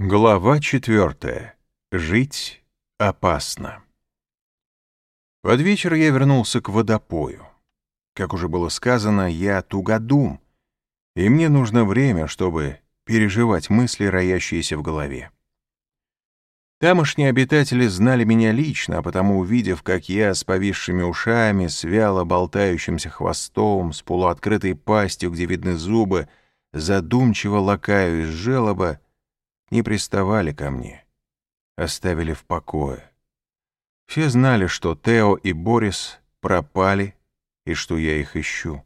Глава четвертая. Жить опасно. Под вечер я вернулся к водопою. Как уже было сказано, я тугодум, и мне нужно время, чтобы переживать мысли, роящиеся в голове. Тамошние обитатели знали меня лично, а потому, увидев, как я с повисшими ушами, с вяло болтающимся хвостом, с полуоткрытой пастью, где видны зубы, задумчиво лакаю из желоба, не приставали ко мне, оставили в покое. Все знали, что Тео и Борис пропали и что я их ищу.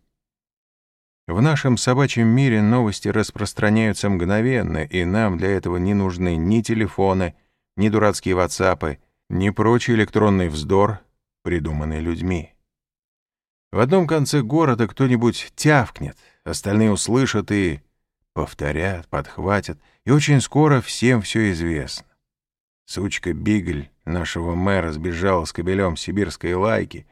В нашем собачьем мире новости распространяются мгновенно, и нам для этого не нужны ни телефоны, ни дурацкие ватсапы, ни прочий электронный вздор, придуманный людьми. В одном конце города кто-нибудь тявкнет, остальные услышат и повторят, подхватят — и очень скоро всем все известно. Сучка Бигль нашего мэра сбежала с кобелем сибирской лайки.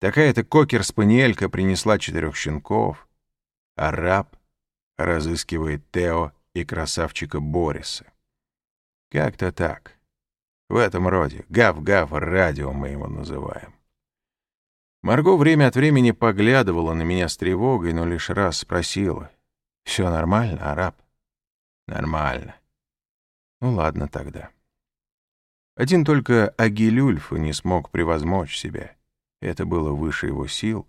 Такая-то кокер-спаниелька принесла четырех щенков. А раб разыскивает Тео и красавчика Бориса. Как-то так. В этом роде. Гав-гав радио мы его называем. Марго время от времени поглядывала на меня с тревогой, но лишь раз спросила. «Все нормально, араб?» Нормально. Ну ладно тогда. Один только Агилюльфа не смог превозмочь себя. Это было выше его сил.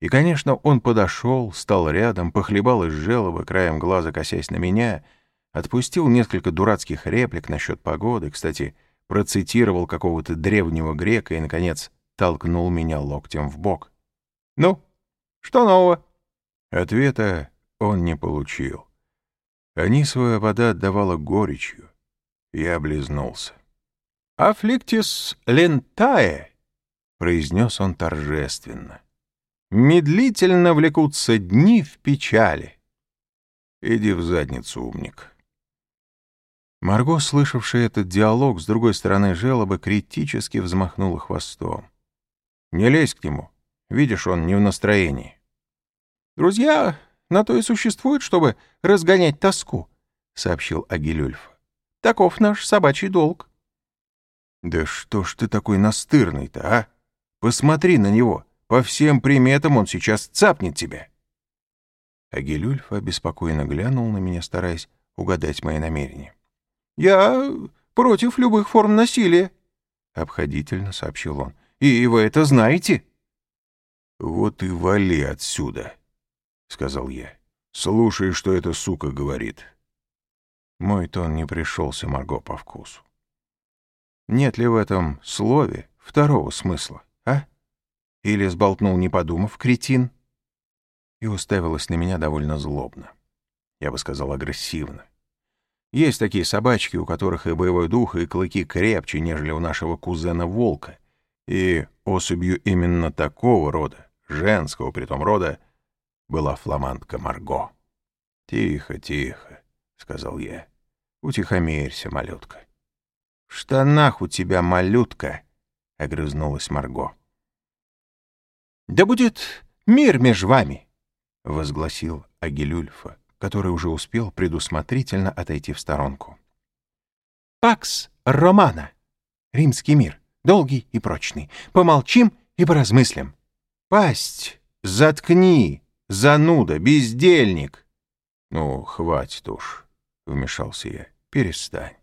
И, конечно, он подошел, стал рядом, похлебал из желоба, краем глаза косясь на меня, отпустил несколько дурацких реплик насчет погоды, кстати, процитировал какого-то древнего грека и, наконец, толкнул меня локтем в бок. «Ну, что нового?» Ответа он не получил. Анисовая вода отдавала горечью. Я облизнулся. «Аффликтис лентае», — произнес он торжественно. «Медлительно влекутся дни в печали». «Иди в задницу, умник». Марго, слышавшая этот диалог с другой стороны желобы, критически взмахнула хвостом. «Не лезь к нему. Видишь, он не в настроении». «Друзья на то и существует, чтобы разгонять тоску», — сообщил Агилюльф. «Таков наш собачий долг». «Да что ж ты такой настырный-то, а? Посмотри на него. По всем приметам он сейчас цапнет тебя». Агилюльф обеспокоенно глянул на меня, стараясь угадать мои намерения. «Я против любых форм насилия», — обходительно сообщил он. «И вы это знаете?» «Вот и вали отсюда», — сказал я. «Слушай, что эта сука говорит». Мой тон не пришелся Марго по вкусу. Нет ли в этом слове второго смысла, а? Или сболтнул, не подумав, кретин? И уставилась на меня довольно злобно. Я бы сказал, агрессивно. Есть такие собачки, у которых и боевой дух, и клыки крепче, нежели у нашего кузена-волка. И особью именно такого рода, женского притом рода, была фламандка Марго. «Тихо, тихо», — сказал я. «Утихомирься, малютка». «В штанах у тебя, малютка», — огрызнулась Марго. «Да будет мир между вами», — возгласил Агилюльфа, который уже успел предусмотрительно отойти в сторонку. «Пакс Романа, римский мир, долгий и прочный. Помолчим и поразмыслим. Пасть заткни, зануда, бездельник!» «Ну, хватит уж», — вмешался я, — «перестань».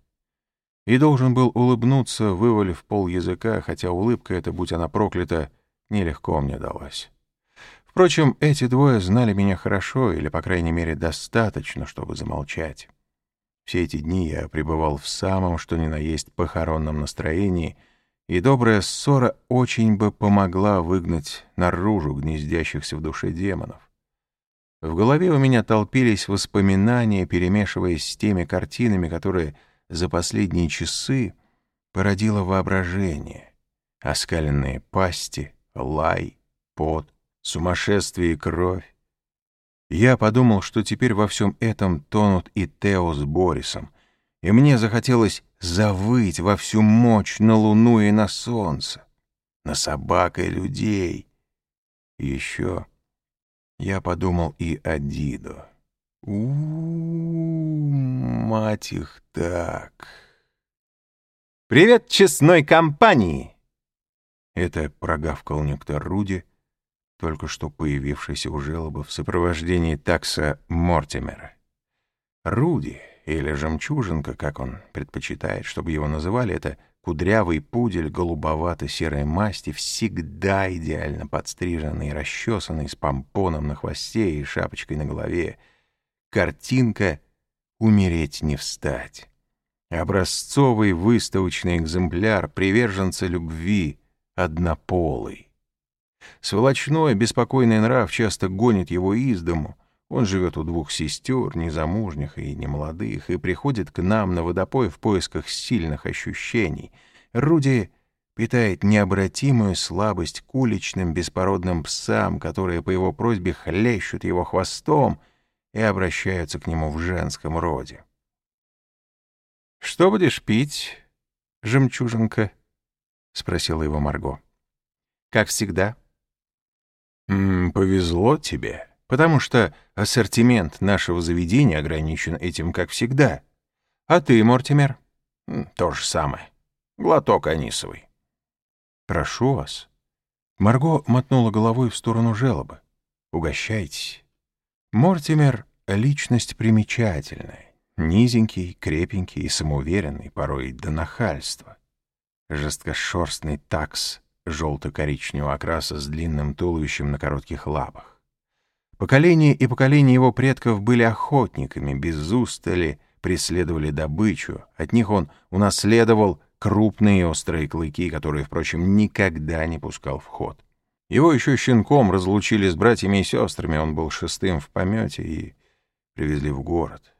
И должен был улыбнуться, вывалив пол языка, хотя улыбка эта, будь она проклята, нелегко мне далась. Впрочем, эти двое знали меня хорошо, или, по крайней мере, достаточно, чтобы замолчать. Все эти дни я пребывал в самом, что ни на есть, похоронном настроении — и добрая ссора очень бы помогла выгнать наружу гнездящихся в душе демонов. В голове у меня толпились воспоминания, перемешиваясь с теми картинами, которые за последние часы породило воображение. Оскаленные пасти, лай, пот, сумасшествие и кровь. Я подумал, что теперь во всем этом тонут и Тео с Борисом, и мне захотелось завыть во всю мощь на луну и на солнце, на собак и людей. И еще я подумал и о Дидо. у, мать их так. «Привет честной компании!» Это прогавкал некто Руди, только что появившийся у желоба в сопровождении такса Мортимера. Руди, или жемчужинка, как он предпочитает, чтобы его называли, это кудрявый пудель голубовато-серой масти, всегда идеально подстриженный и расчесанный, с помпоном на хвосте и шапочкой на голове. Картинка «Умереть не встать». Образцовый выставочный экземпляр приверженца любви, однополый. Сволочной, беспокойный нрав часто гонит его из дому, он живет у двух сестер, незамужних и немолодых, и приходит к нам на водопой в поисках сильных ощущений. Руди питает необратимую слабость к уличным беспородным псам, которые по его просьбе хлещут его хвостом и обращаются к нему в женском роде. «Что будешь пить, жемчужинка?» — спросила его Марго. «Как всегда». «М -м, «Повезло тебе», потому что ассортимент нашего заведения ограничен этим, как всегда. А ты, Мортимер? То же самое. Глоток анисовый. Прошу вас. Марго мотнула головой в сторону желоба. Угощайтесь. Мортимер — личность примечательная. Низенький, крепенький и самоуверенный, порой до нахальства. Жесткошерстный такс желто-коричневого окраса с длинным туловищем на коротких лапах. Поколения и поколения его предков были охотниками, без устали преследовали добычу. От них он унаследовал крупные острые клыки, которые, впрочем, никогда не пускал в ход. Его еще щенком разлучили с братьями и сестрами, он был шестым в помете и привезли в город.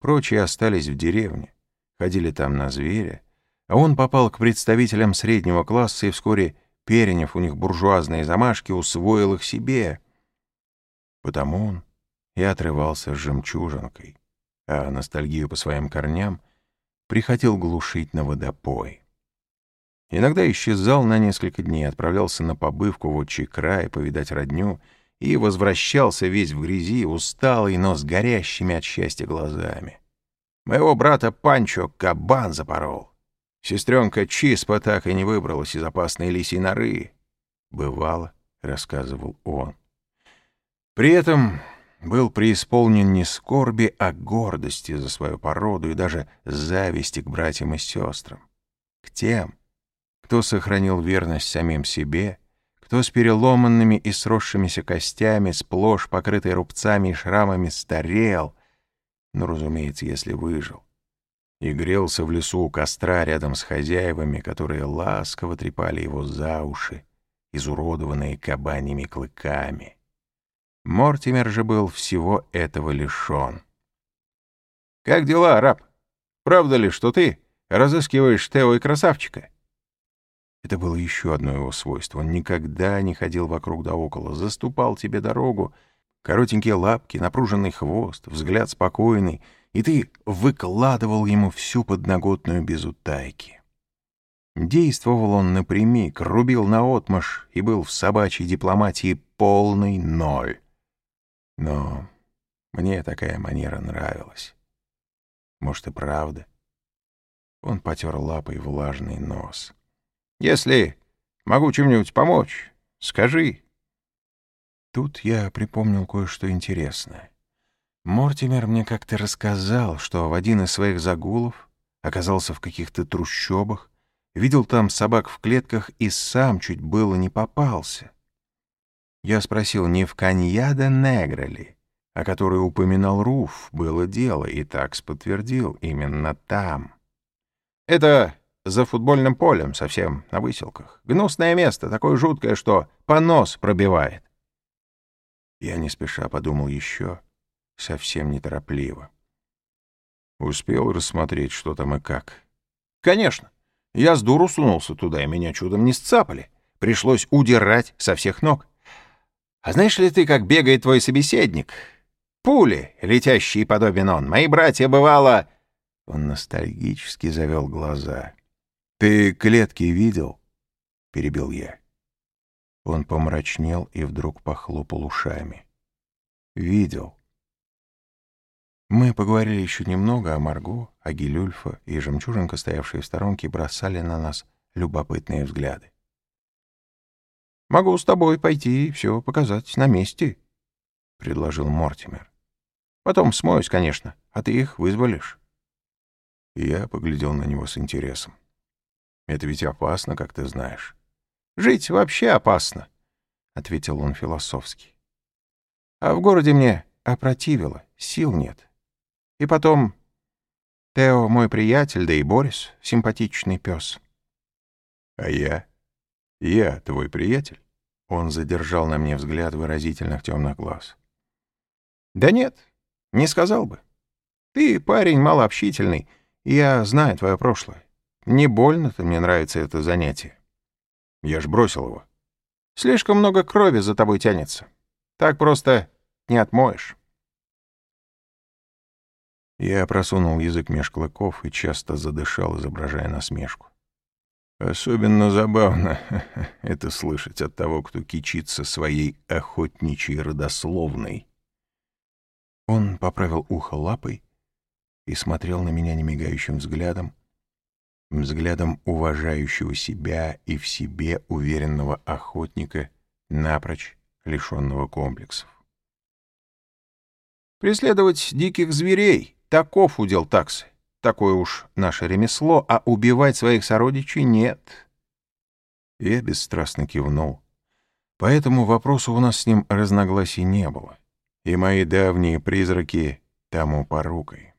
Прочие остались в деревне, ходили там на зверя, а он попал к представителям среднего класса и вскоре, переняв у них буржуазные замашки, усвоил их себе — Потому он и отрывался с жемчужинкой, а ностальгию по своим корням приходил глушить на водопой. Иногда исчезал на несколько дней, отправлялся на побывку в отчий край, повидать родню, и возвращался весь в грязи, усталый, но с горящими от счастья глазами. Моего брата Панчо кабан запорол. Сестренка Чиспа так и не выбралась из опасной лисьей норы. «Бывало», — рассказывал он. При этом был преисполнен не скорби, а гордости за свою породу и даже зависти к братьям и сестрам. К тем, кто сохранил верность самим себе, кто с переломанными и сросшимися костями, сплошь покрытый рубцами и шрамами, старел, ну, разумеется, если выжил, и грелся в лесу у костра рядом с хозяевами, которые ласково трепали его за уши, изуродованные кабаньими клыками. Мортимер же был всего этого лишен. «Как дела, раб? Правда ли, что ты разыскиваешь Тео и красавчика?» Это было еще одно его свойство. Он никогда не ходил вокруг да около, заступал тебе дорогу, коротенькие лапки, напруженный хвост, взгляд спокойный, и ты выкладывал ему всю подноготную без утайки. Действовал он напрямик, рубил наотмашь и был в собачьей дипломатии полный ноль. Но мне такая манера нравилась. Может, и правда. Он потер лапой влажный нос. «Если могу чем-нибудь помочь, скажи». Тут я припомнил кое-что интересное. Мортимер мне как-то рассказал, что в один из своих загулов оказался в каких-то трущобах, видел там собак в клетках и сам чуть было не попался. Я спросил, не в Каньяда Негра ли, о которой упоминал Руф, было дело, и такс подтвердил, именно там. Это за футбольным полем, совсем на выселках. Гнусное место, такое жуткое, что понос пробивает. Я не спеша подумал еще, совсем неторопливо. Успел рассмотреть, что там и как. Конечно. Я с дуру сунулся туда, и меня чудом не сцапали. Пришлось удирать со всех ног. А знаешь ли ты, как бегает твой собеседник? Пули, летящие подобен он. Мои братья, бывало...» Он ностальгически завел глаза. «Ты клетки видел?» — перебил я. Он помрачнел и вдруг похлопал ушами. «Видел. Мы поговорили еще немного о Марго, о Гилюльфа, и жемчужинка, стоявшие в сторонке, бросали на нас любопытные взгляды. «Могу с тобой пойти и все показать на месте», — предложил Мортимер. «Потом смоюсь, конечно, а ты их вызволишь». Я поглядел на него с интересом. «Это ведь опасно, как ты знаешь». «Жить вообще опасно», — ответил он философски. «А в городе мне опротивило, сил нет». И потом, Тео мой приятель, да и Борис — симпатичный пес. А я? Я твой приятель? Он задержал на мне взгляд выразительных темных глаз. Да нет, не сказал бы. Ты парень малообщительный, и я знаю твое прошлое. Не больно-то мне нравится это занятие. Я ж бросил его. Слишком много крови за тобой тянется. Так просто не отмоешь. Я просунул язык меж клыков и часто задышал, изображая насмешку. Особенно забавно это слышать от того, кто кичится своей охотничьей родословной. Он поправил ухо лапой и смотрел на меня немигающим взглядом, взглядом уважающего себя и в себе уверенного охотника, напрочь лишенного комплексов. «Преследовать диких зверей!» Таков удел таксы. Такое уж наше ремесло, а убивать своих сородичей нет. Я бесстрастно кивнул. По этому вопросу у нас с ним разногласий не было. И мои давние призраки тому порукой.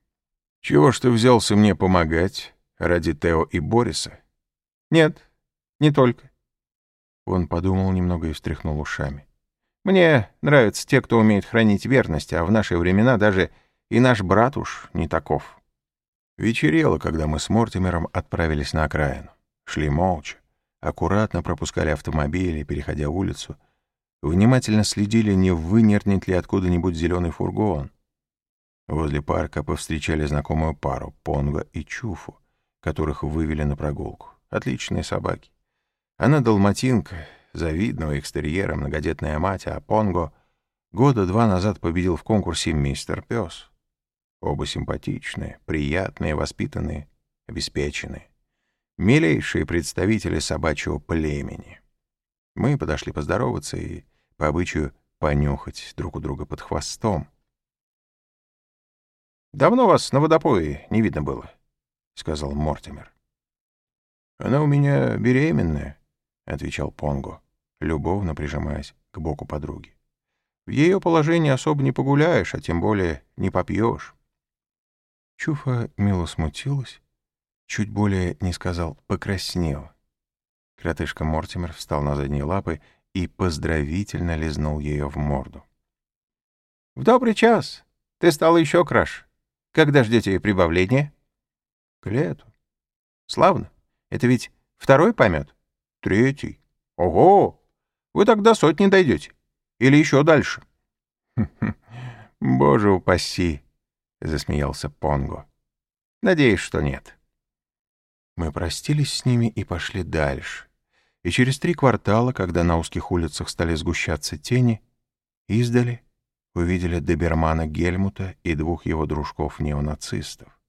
Чего ж ты взялся мне помогать ради Тео и Бориса? Нет, не только. Он подумал немного и встряхнул ушами. Мне нравятся те, кто умеет хранить верность, а в наши времена даже и наш брат уж не таков. Вечерело, когда мы с Мортимером отправились на окраину. Шли молча, аккуратно пропускали автомобили, переходя улицу, внимательно следили, не вынернет ли откуда-нибудь зеленый фургон. Возле парка повстречали знакомую пару, Понго и Чуфу, которых вывели на прогулку. Отличные собаки. Она далматинка, завидного экстерьера, многодетная мать, а Понго года два назад победил в конкурсе «Мистер Пес». Оба симпатичные, приятные, воспитанные, обеспеченные. Милейшие представители собачьего племени. Мы подошли поздороваться и, по обычаю, понюхать друг у друга под хвостом. «Давно вас на водопое не видно было», — сказал Мортимер. «Она у меня беременная», — отвечал Понго, любовно прижимаясь к боку подруги. «В ее положении особо не погуляешь, а тем более не попьешь». Чуфа мило смутилась, чуть более, не сказал, покраснел. Кротышка Мортимер встал на задние лапы и поздравительно лизнул ее в морду. — В добрый час! Ты стала еще краш. Когда ждете прибавления? — К лету. — Славно. Это ведь второй помет? — Третий. — Ого! Вы тогда сотни дойдете. Или еще дальше? — Боже упаси! — засмеялся Понго. «Надеюсь, что нет». Мы простились с ними и пошли дальше. И через три квартала, когда на узких улицах стали сгущаться тени, издали увидели добермана Гельмута и двух его дружков-неонацистов.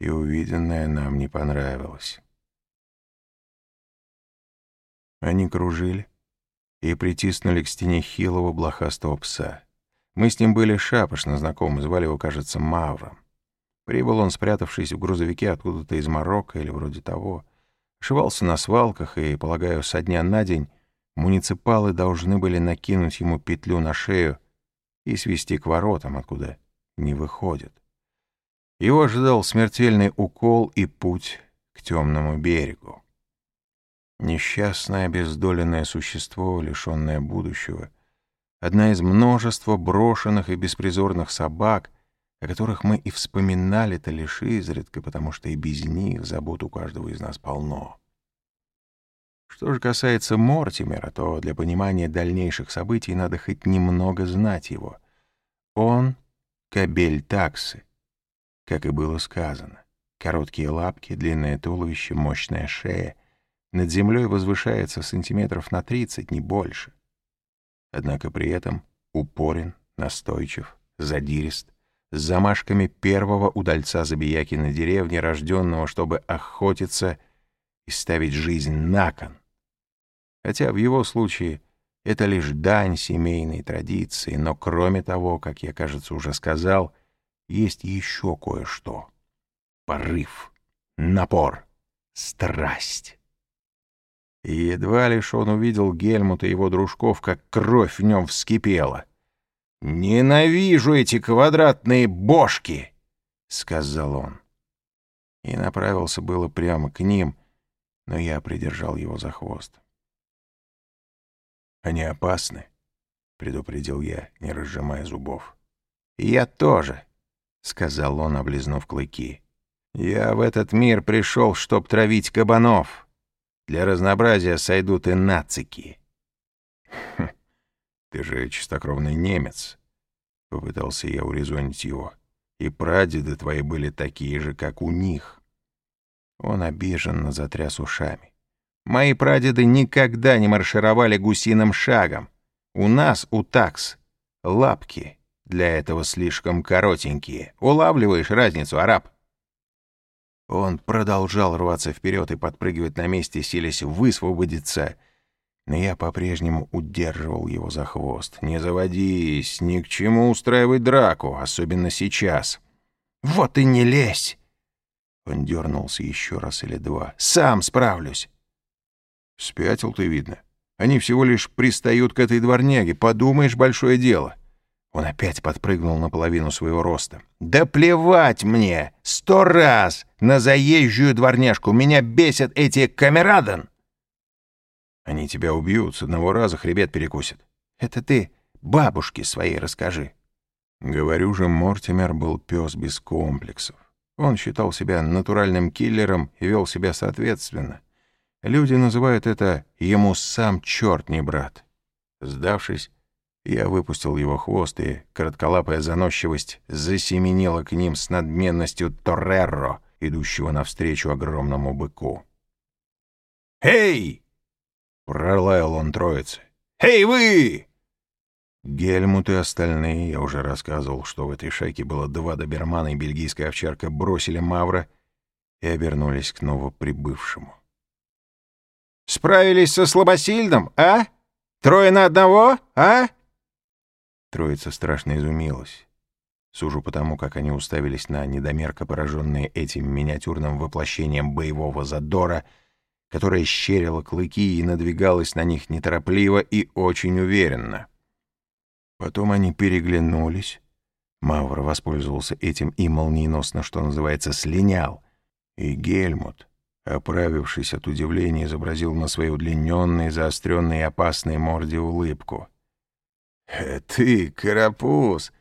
И увиденное нам не понравилось. Они кружили и притиснули к стене хилого блохастого пса. Мы с ним были шапошно знакомы, звали его, кажется, Мавром. Прибыл он, спрятавшись в грузовике откуда-то из Марокко или вроде того. Шивался на свалках, и, полагаю, со дня на день муниципалы должны были накинуть ему петлю на шею и свести к воротам, откуда не выходит. Его ожидал смертельный укол и путь к темному берегу. Несчастное обездоленное существо, лишенное будущего — одна из множества брошенных и беспризорных собак, о которых мы и вспоминали-то лишь изредка, потому что и без них забот у каждого из нас полно. Что же касается Мортимера, то для понимания дальнейших событий надо хоть немного знать его. Он — кобель таксы, как и было сказано. Короткие лапки, длинное туловище, мощная шея. Над землей возвышается сантиметров на тридцать, не больше — однако при этом упорен, настойчив, задирист, с замашками первого удальца забияки на деревне, рожденного, чтобы охотиться и ставить жизнь на кон. Хотя в его случае это лишь дань семейной традиции, но кроме того, как я, кажется, уже сказал, есть еще кое-что. Порыв, напор, страсть. И едва лишь он увидел Гельмута и его дружков, как кровь в нем вскипела. «Ненавижу эти квадратные бошки!» — сказал он. И направился было прямо к ним, но я придержал его за хвост. «Они опасны», — предупредил я, не разжимая зубов. «Я тоже», — сказал он, облизнув клыки. «Я в этот мир пришел, чтоб травить кабанов». Для разнообразия сойдут и нацики. Хм, ты же чистокровный немец, — попытался я урезонить его. И прадеды твои были такие же, как у них. Он обиженно затряс ушами. Мои прадеды никогда не маршировали гусиным шагом. У нас, у такс, лапки для этого слишком коротенькие. Улавливаешь разницу, араб? Он продолжал рваться вперед и подпрыгивать на месте, силясь высвободиться. Но я по-прежнему удерживал его за хвост. «Не заводись, ни к чему устраивать драку, особенно сейчас». «Вот и не лезь!» Он дернулся еще раз или два. «Сам справлюсь!» «Спятил ты, видно. Они всего лишь пристают к этой дворняге. Подумаешь, большое дело». Он опять подпрыгнул на половину своего роста. «Да плевать мне! Сто раз! На заезжую дворняжку! Меня бесят эти камерадан!» «Они тебя убьют, с одного раза хребет перекусят». «Это ты бабушке своей расскажи». Говорю же, Мортимер был пес без комплексов. Он считал себя натуральным киллером и вел себя соответственно. Люди называют это «ему сам черт не брат». Сдавшись, я выпустил его хвост, и коротколапая заносчивость засеменила к ним с надменностью Торреро, идущего навстречу огромному быку. «Эй!» — пролаял он троице. «Эй, вы!» Гельмут и остальные, я уже рассказывал, что в этой шайке было два добермана и бельгийская овчарка, бросили Мавра и обернулись к новоприбывшему. «Справились со слабосильным, а? Трое на одного, а?» Троица страшно изумилась. Сужу потому, как они уставились на недомерка, пораженные этим миниатюрным воплощением боевого задора, которое щерило клыки и надвигалось на них неторопливо и очень уверенно. Потом они переглянулись. Мавр воспользовался этим и молниеносно, что называется, слинял. И Гельмут, оправившись от удивления, изобразил на своей удлиненной, заостренной и опасной морде улыбку — «Ты, Карапуз,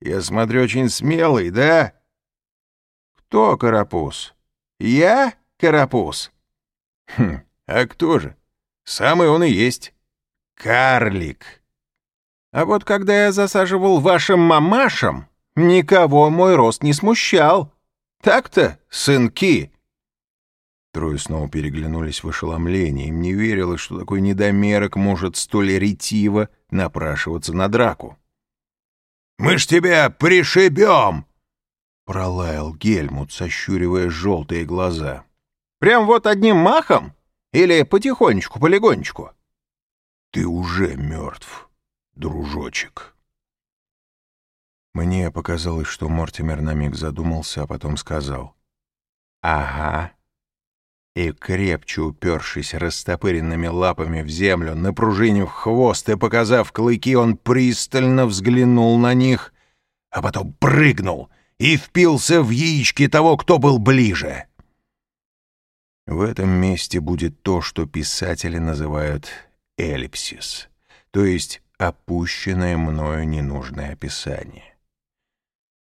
я смотрю, очень смелый, да?» «Кто Карапуз? Я Карапуз?» «Хм, а кто же? Самый он и есть. Карлик. А вот когда я засаживал вашим мамашам, никого мой рост не смущал. Так-то, сынки?» Трое снова переглянулись в ошеломлении. Им не верилось, что такой недомерок может столь ретиво напрашиваться на драку. «Мы ж тебя пришибем!» — пролаял Гельмут, сощуривая желтые глаза. «Прям вот одним махом? Или потихонечку-полигонечку?» «Ты уже мертв, дружочек». Мне показалось, что Мортимер на миг задумался, а потом сказал. «Ага» и, крепче упершись растопыренными лапами в землю, напружинив хвост и показав клыки, он пристально взглянул на них, а потом прыгнул и впился в яички того, кто был ближе. В этом месте будет то, что писатели называют эллипсис, то есть опущенное мною ненужное описание.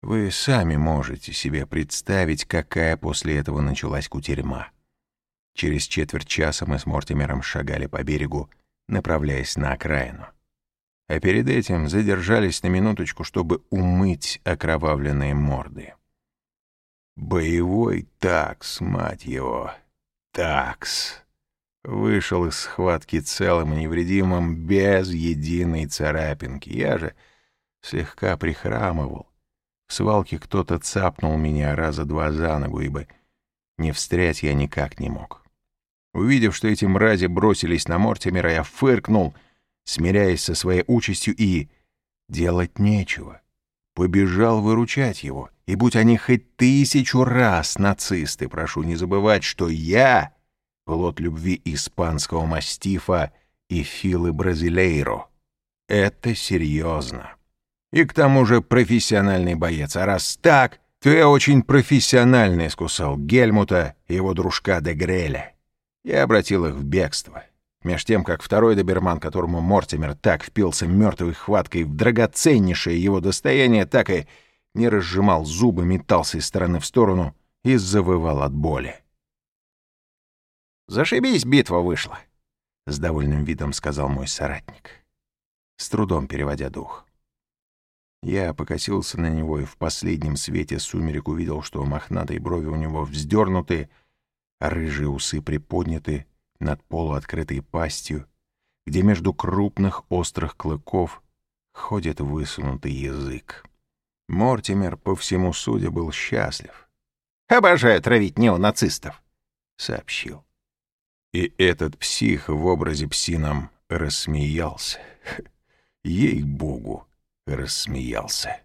Вы сами можете себе представить, какая после этого началась кутерьма. Через четверть часа мы с Мортимером шагали по берегу, направляясь на окраину. А перед этим задержались на минуточку, чтобы умыть окровавленные морды. Боевой такс, мать его, такс. Вышел из схватки целым и невредимым, без единой царапинки. Я же слегка прихрамывал, В свалке кто-то цапнул меня раза два за ногу, ибо не встрять я никак не мог. Увидев, что эти мрази бросились на Мортимера, я фыркнул, смиряясь со своей участью, и делать нечего. Побежал выручать его. И будь они хоть тысячу раз нацисты, прошу не забывать, что я — плод любви испанского мастифа и филы бразилейро. Это серьезно. И к тому же профессиональный боец. А раз так, то я очень профессионально искусал Гельмута и его дружка де Греля. Я обратил их в бегство. Меж тем, как второй доберман, которому Мортимер так впился мертвой хваткой в драгоценнейшее его достояние, так и не разжимал зубы, метался из стороны в сторону и завывал от боли. «Зашибись, битва вышла», — с довольным видом сказал мой соратник, с трудом переводя дух. Я покосился на него и в последнем свете сумерек увидел, что мохнатые брови у него вздернуты, рыжие усы приподняты над полуоткрытой пастью, где между крупных острых клыков ходит высунутый язык. Мортимер, по всему судя, был счастлив. «Обожаю травить неонацистов», — сообщил. И этот псих в образе псином рассмеялся. Ей-богу, рассмеялся.